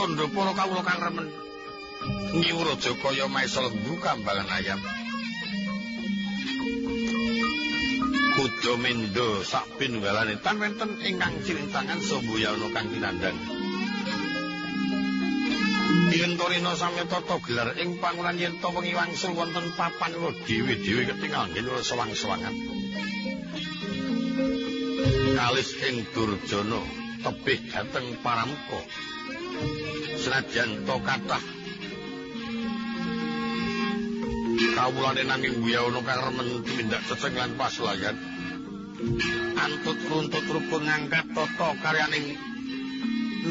tondo para kawula kang remen. Nyiwur aja kaya lembu kambangan ayam. Kudo mendo sak pinunggalane tan wenten ingkang cirintangan sombuya ana kang tinandang. Yen Torino sami tata gelar ing pangunan yen to wengi wangsul wonten papan kula dhewe-dhewe ketingal nggih sewang-sewangan. Kalis ing Durjana tebih dhateng Paramka. Senajan to kathah kawulane nanging wiyawana kang remen tumindak ceceng lan pasulayan. Antut runtut rupun ngangkat tata karyaning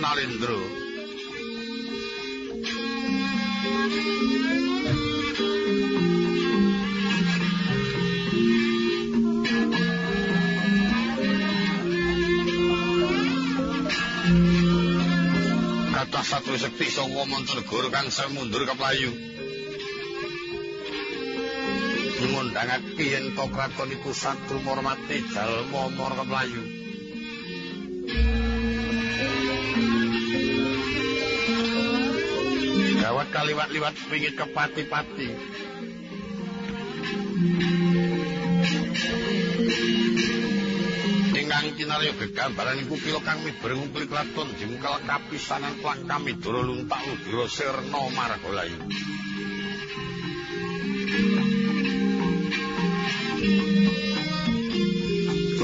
Nalendra. Satu sekti sangka mancanegara kang semundur keplayu. ngundangake yen to kraton iku satru mormati jalma mor keplayu. Gawat kaliwat-liwat pingit kepati-pati. Kinarya gegambaran iku kila kang mibreng umpil kraton jengkel kapisanan plangkami dara luntak ludira sirna margalayu.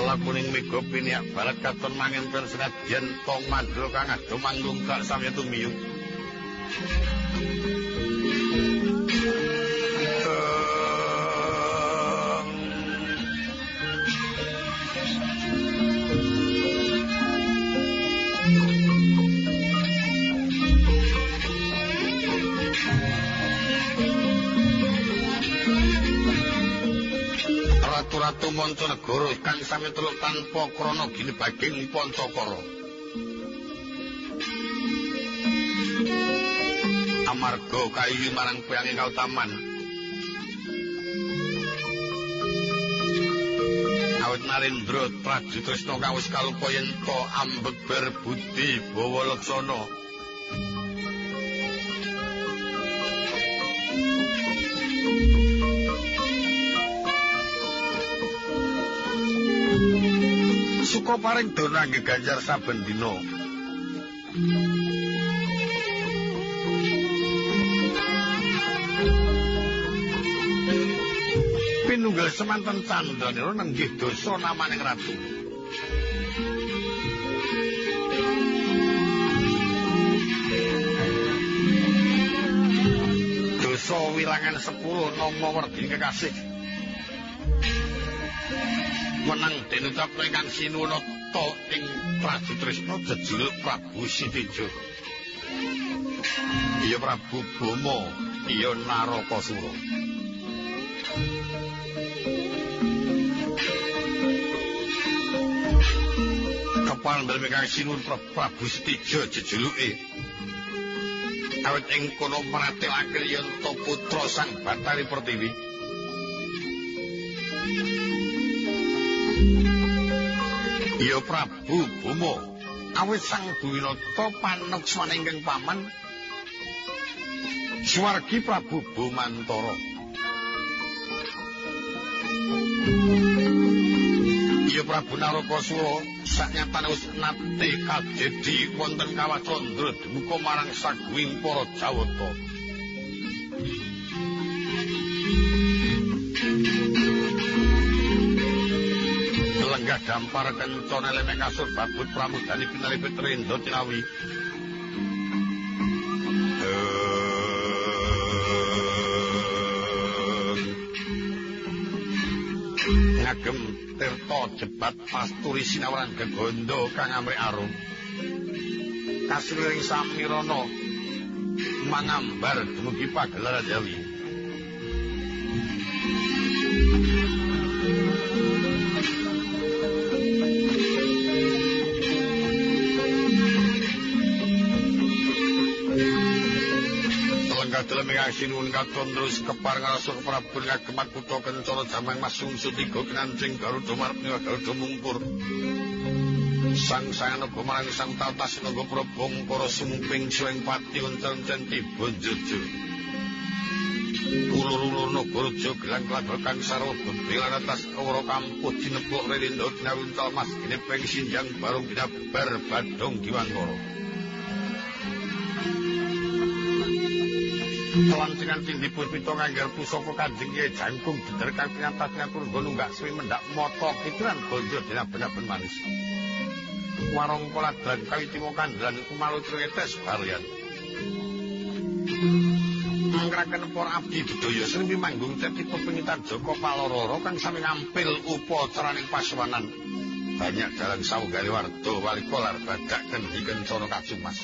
Lakuning mega piniak balat katon mangin pen senadyan tong mandra kang ado manggung gak samya tumiyung. Mancanegara kang sami teluk tanpa krana ginebaging Pancakara. Amarga kayu marang piyanging kautaman. Awit Narendra Praja Tresna kawis kalupa yen to ambeber budi bawa laksana. Suka paring dana nggih ganjar saben dina. Pinunggal semanten candhanira nenggih dosa namaning ratu. Dosa wilangan 10 nama werdi kekasih. Menang dinucap ingkang sinunata ing Prabu Trisna jejuluk Prabu Sitijo. Iya Prabu Bama, iya Narakasura. Kepal dalem ingkang sinun Prabu Sitijo jejuluke. Awit ing kono maratelake yen putra Sang Batari Pertiwi. Ya Prabu Bama, awit Sang Duwinata panekswana ingkang paman Suwargi Prabu Bomantara. Ya Prabu Narakasura saknyatane wis nate kadedi wonten kawacandra dumuka marang saguing para Jawata. Lenggah dampar kencana lemek kasur babut pramudani pinalipit rindo tinawi. Ngagem tirta jebat pasturi sinawaran gegondo kang amrik arum. Kasuliring samirana mangambar dumugi pagelaran Jawi. Sinuwun katon terus kepar ngrasuk Prabu ngagemat kutha kencana jamang masung sutiga kinancing Garuda marep Garuda mungkur Sang uga marang sang tatas nangga probong para sumumping suweng pati uncen-uncen tiba jojo. Ulur-ulur Nagaraja gelang kelabal kang sarwa bebelan atas kawara kampuh dinepuk rilindo dinawintal mas gene peng sinjang barung binabar badong giwangkara. Kelancingan tindi purpito nganggar pusaka kanjeng Kyai Jangkung deder kang pinyatas ngatur nggon nggak suwi mendak moto pikiran banjur dinaben-aben manis. Warung koladran kawi timo iku malu tretes barian. Angkraken para abdi budaya sering manggung ceti pepingitan Joko Palororo kang sami ngampil upacaraning pasuwanan. Banyak dalang sawugale warga wali kolar badak kendi kencana kacumas.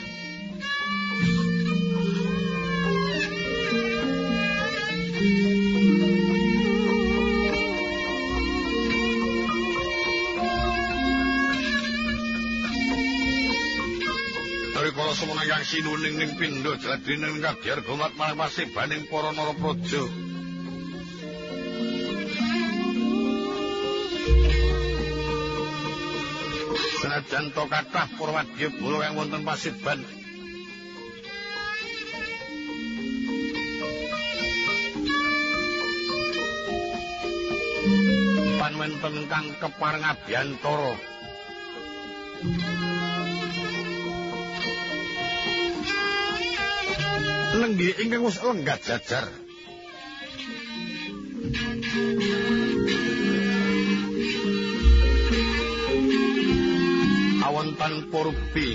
Yang sinuning ning pindha jladine kadyar gomat marang pasibaning para narapraja. Senajan to kathah para wadya bala kang wonten pasiban panwenten kang kepareng abiyantara lenggi ingkang wis lenggah jajar. Awontan purbi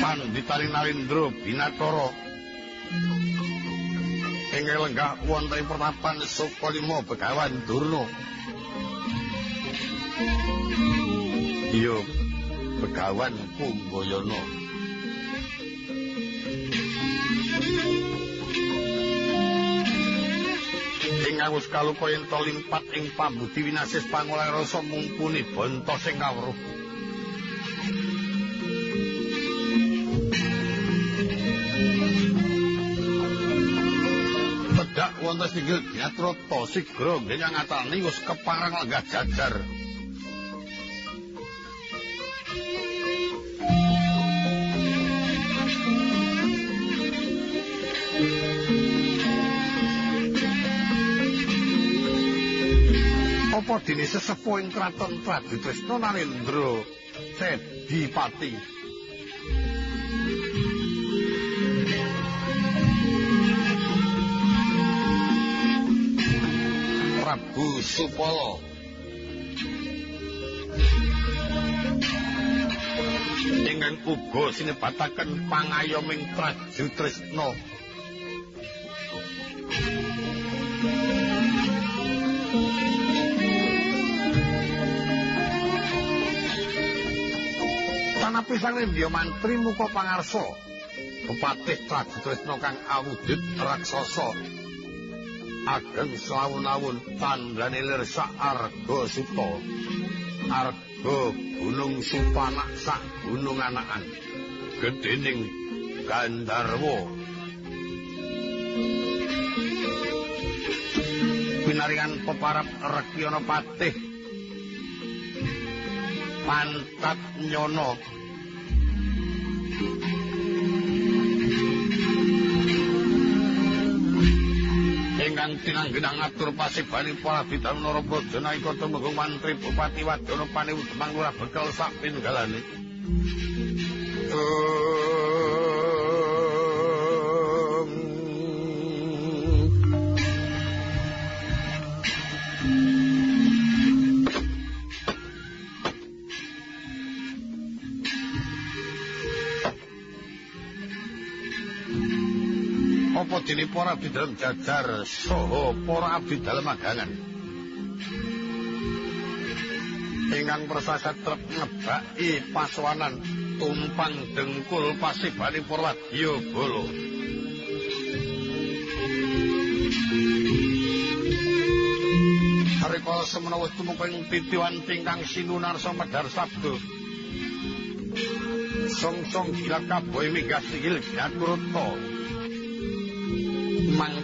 Panditari Narendra Binatara. Ingkang lenggah wonten pertapan Sukalima Begawan Durna Iya Begawan Punggoyono Ingkang wis kalupa yen to limpat ing pambudi winasis pangolah rasa mumpuni bonto sing kawruh wonten singgil Gatrata sigra ngenyang atani wis keparang lenggah jajar. Apa dene sesepuh kraton Praditresna Narendra? Sedipati Prabu Supala. Ingkang uga sinebataken pangayoming Traju Sang Rendya mantri muka pangarsa Bupatih Traju Tresna kang awujud raksasa. Ageng selawun-awun tandane lirsak arga suta arga gunung supanak sak gunung anakan. Gedening gandarwa. Pinaringan peparap rekyana patih. Pantat nyono ingkang tinanggenang atur pasibani para bidang Narapraja naika tumenggung mantri Bupati Wadana Paniwudemang Lurah Bekel sak pinunggalane. apa dene para abdi dalem jajar saha para abdi dalem agangan ingkang prasasat trep ngebaki paswanan tumpang dengkul pasibani Purwadya Bala. Harikala semana wis tumungking titiwan tingkang sinunarsa medhar sabda. Song-song gila kaboy minggah sikil Gaturta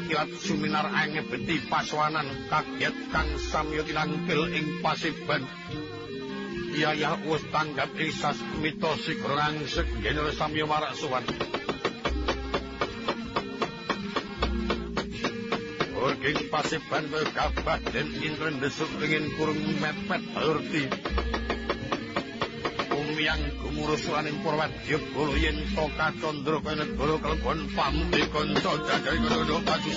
mangkilat suminar angebeti paswanan kaget kang samya tinangkil ing pasiban. Yayah wis tanggap ing sasmita sigrang segene samya marak suwan. Urging pasiban kabah den intren desuk ingin kurung mepet urti Umyang gumurusaning Purwadya Bolo yen to kacandra kene guru kelebon pamti kanca jajari kono paju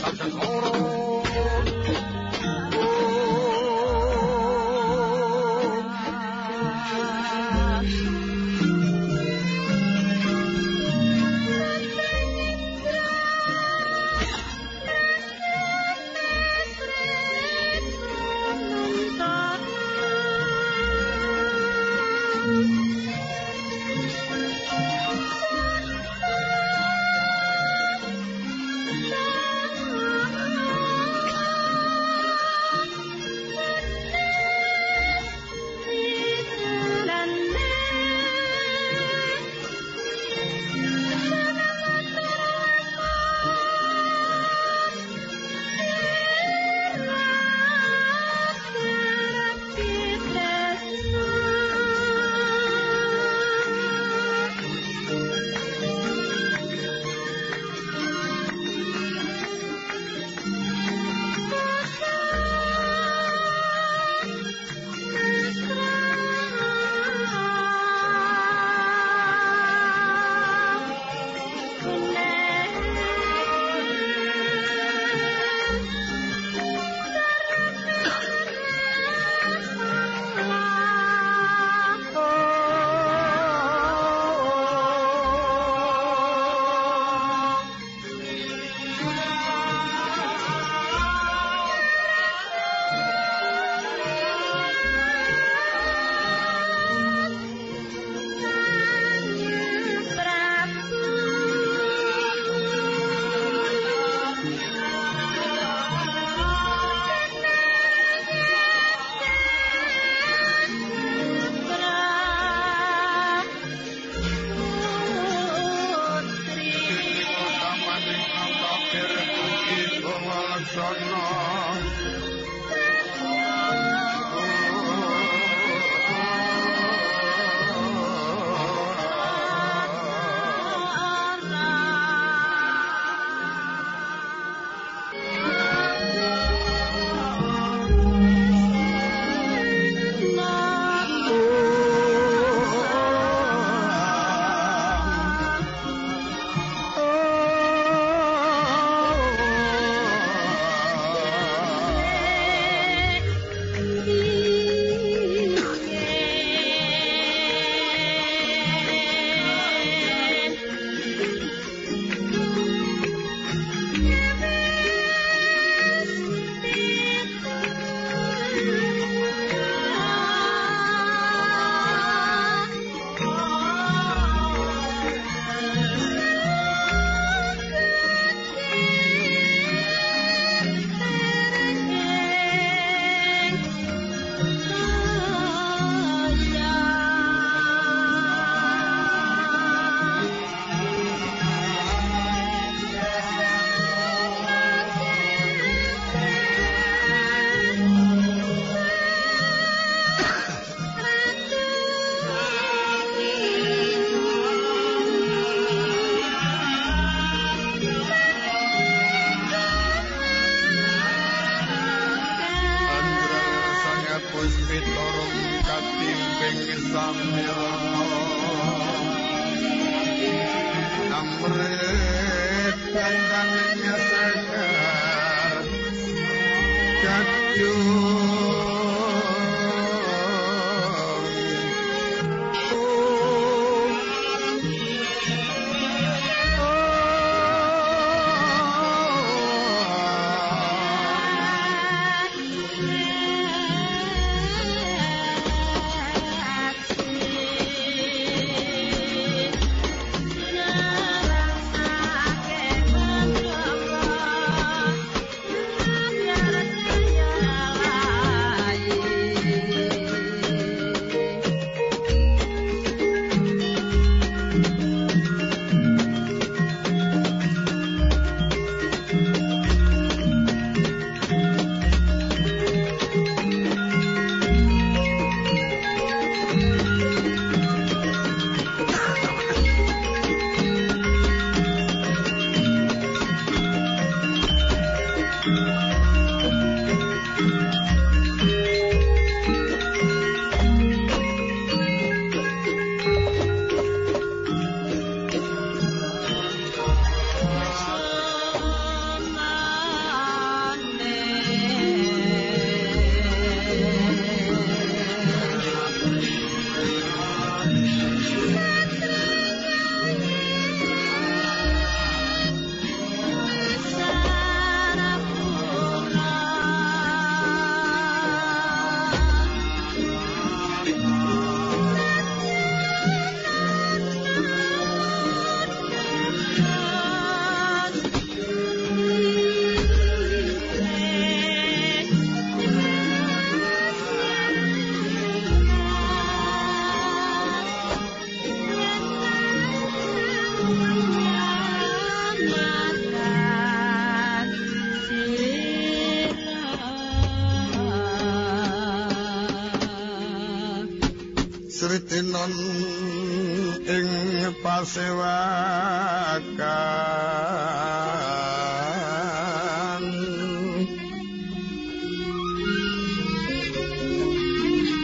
pasewakan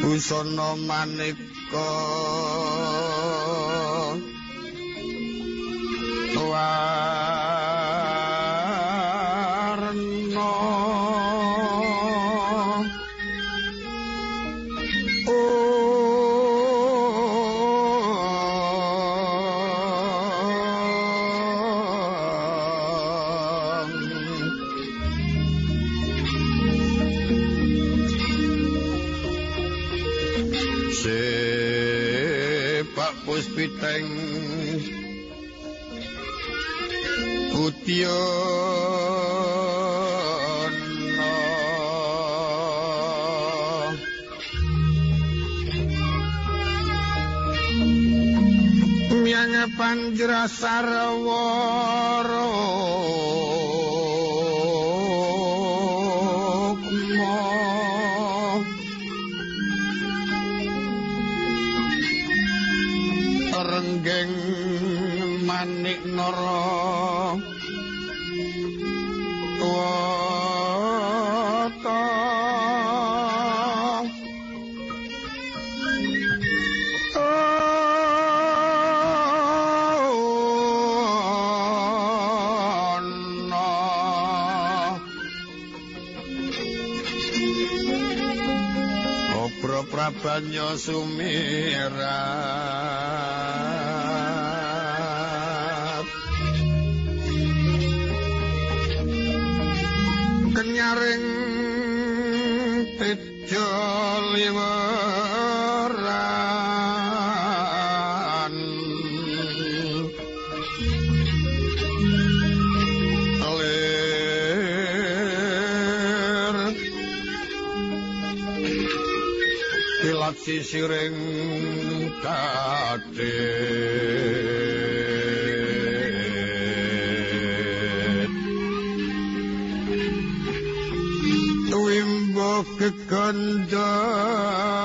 busana maneka piteng Utyo Mianya panjra sarwara manik Prabanya sumirah sisiring kadek kekandam re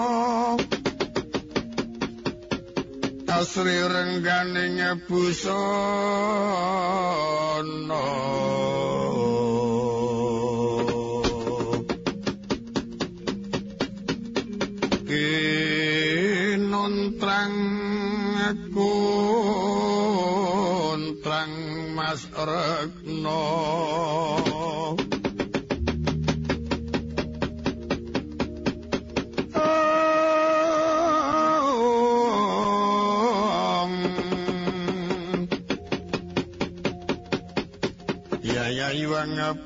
Asri rengganing busana. Kinontrang aku Nontrang Mas Rekno iwang